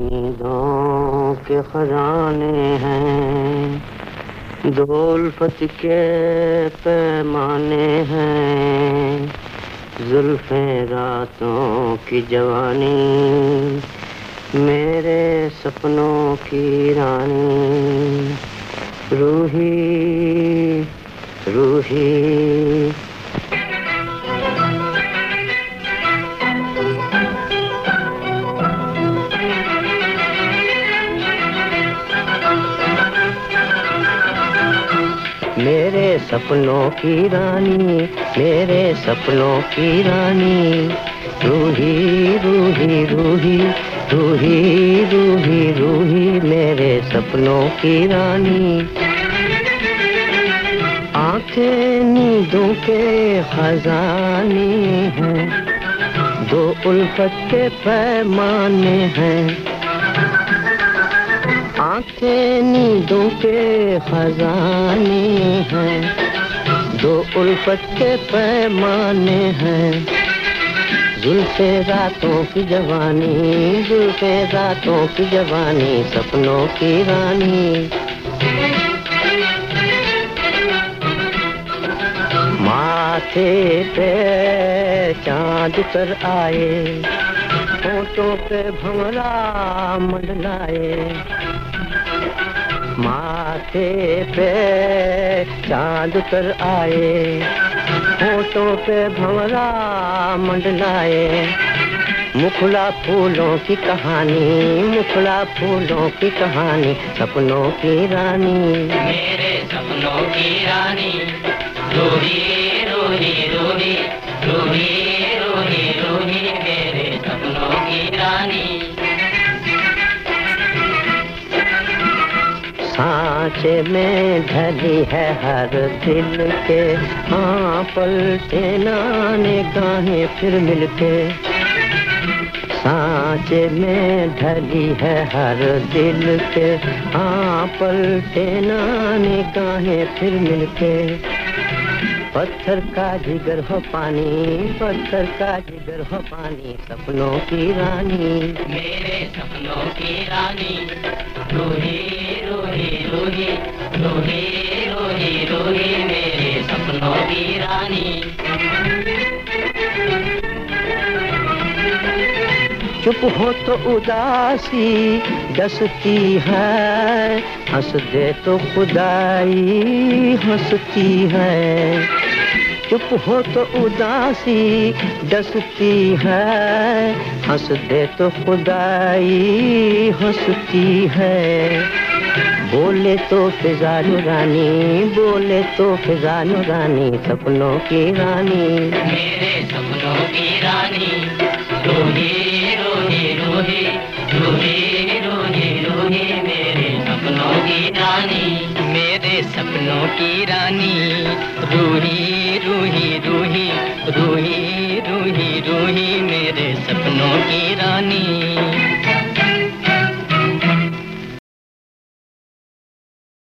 नींदों के खजाने हैं दौलफत के पैमाने हैं, जुल्फे रातों की जवानी, मेरे सपनों की रानी। रूही रूही मेरे सपनों की रानी, मेरे सपनों की रानी। रूही रूही रूही रूही रूही रूही, मेरे सपनों की रानी। आँखें नींदों के खजाने हैं, दो उल्फत के पैमाने हैं। आँखें नींदों के खजाने हैं, दो उल्फत के पैमाने हैं। जुल्फे रातों की जवानी, जुल्फे रातों की जवानी, सपनों की रानी। माथे पे चाँद कर आए फ़ोटो पे भंवरा मंडलाए माथे पे चाँद कर आए फ़ोटो पे भंवरा मंडलाए मुखला फूलों की कहानी, मुखला फूलों की कहानी, सपनों की रानी। मेरे सपनों की रानी सांचे में ढली है हर दिल के। हाँ पलटे नाने गाहें फिर मिलके। सांच में ढली है हर दिल के। हाँ पलटे नाने गाहें फिर मिलके। पत्थर का जिगर हो पानी पत्थर का जिगर हो पानी सपनों की रानी। मेरे सपनों की रानी रोही रोही रोही रोही रोही रोही मेरे सपनों की रानी। चुप हो तो उदासी डसती है हंस दे तो खुदाई हंसती है। चुप हो तो उदासी डसती है। हंस दे तो खुदाई हंसती है। बोले तो फिजा रानी, बोले तो फिजा रानी, सपनों की रानी। मेरे सपनों की रानी रोही रोही रोही रोही की रानी। रूही रूही रूही रूही रूही रूही मेरे सपनों की रानी।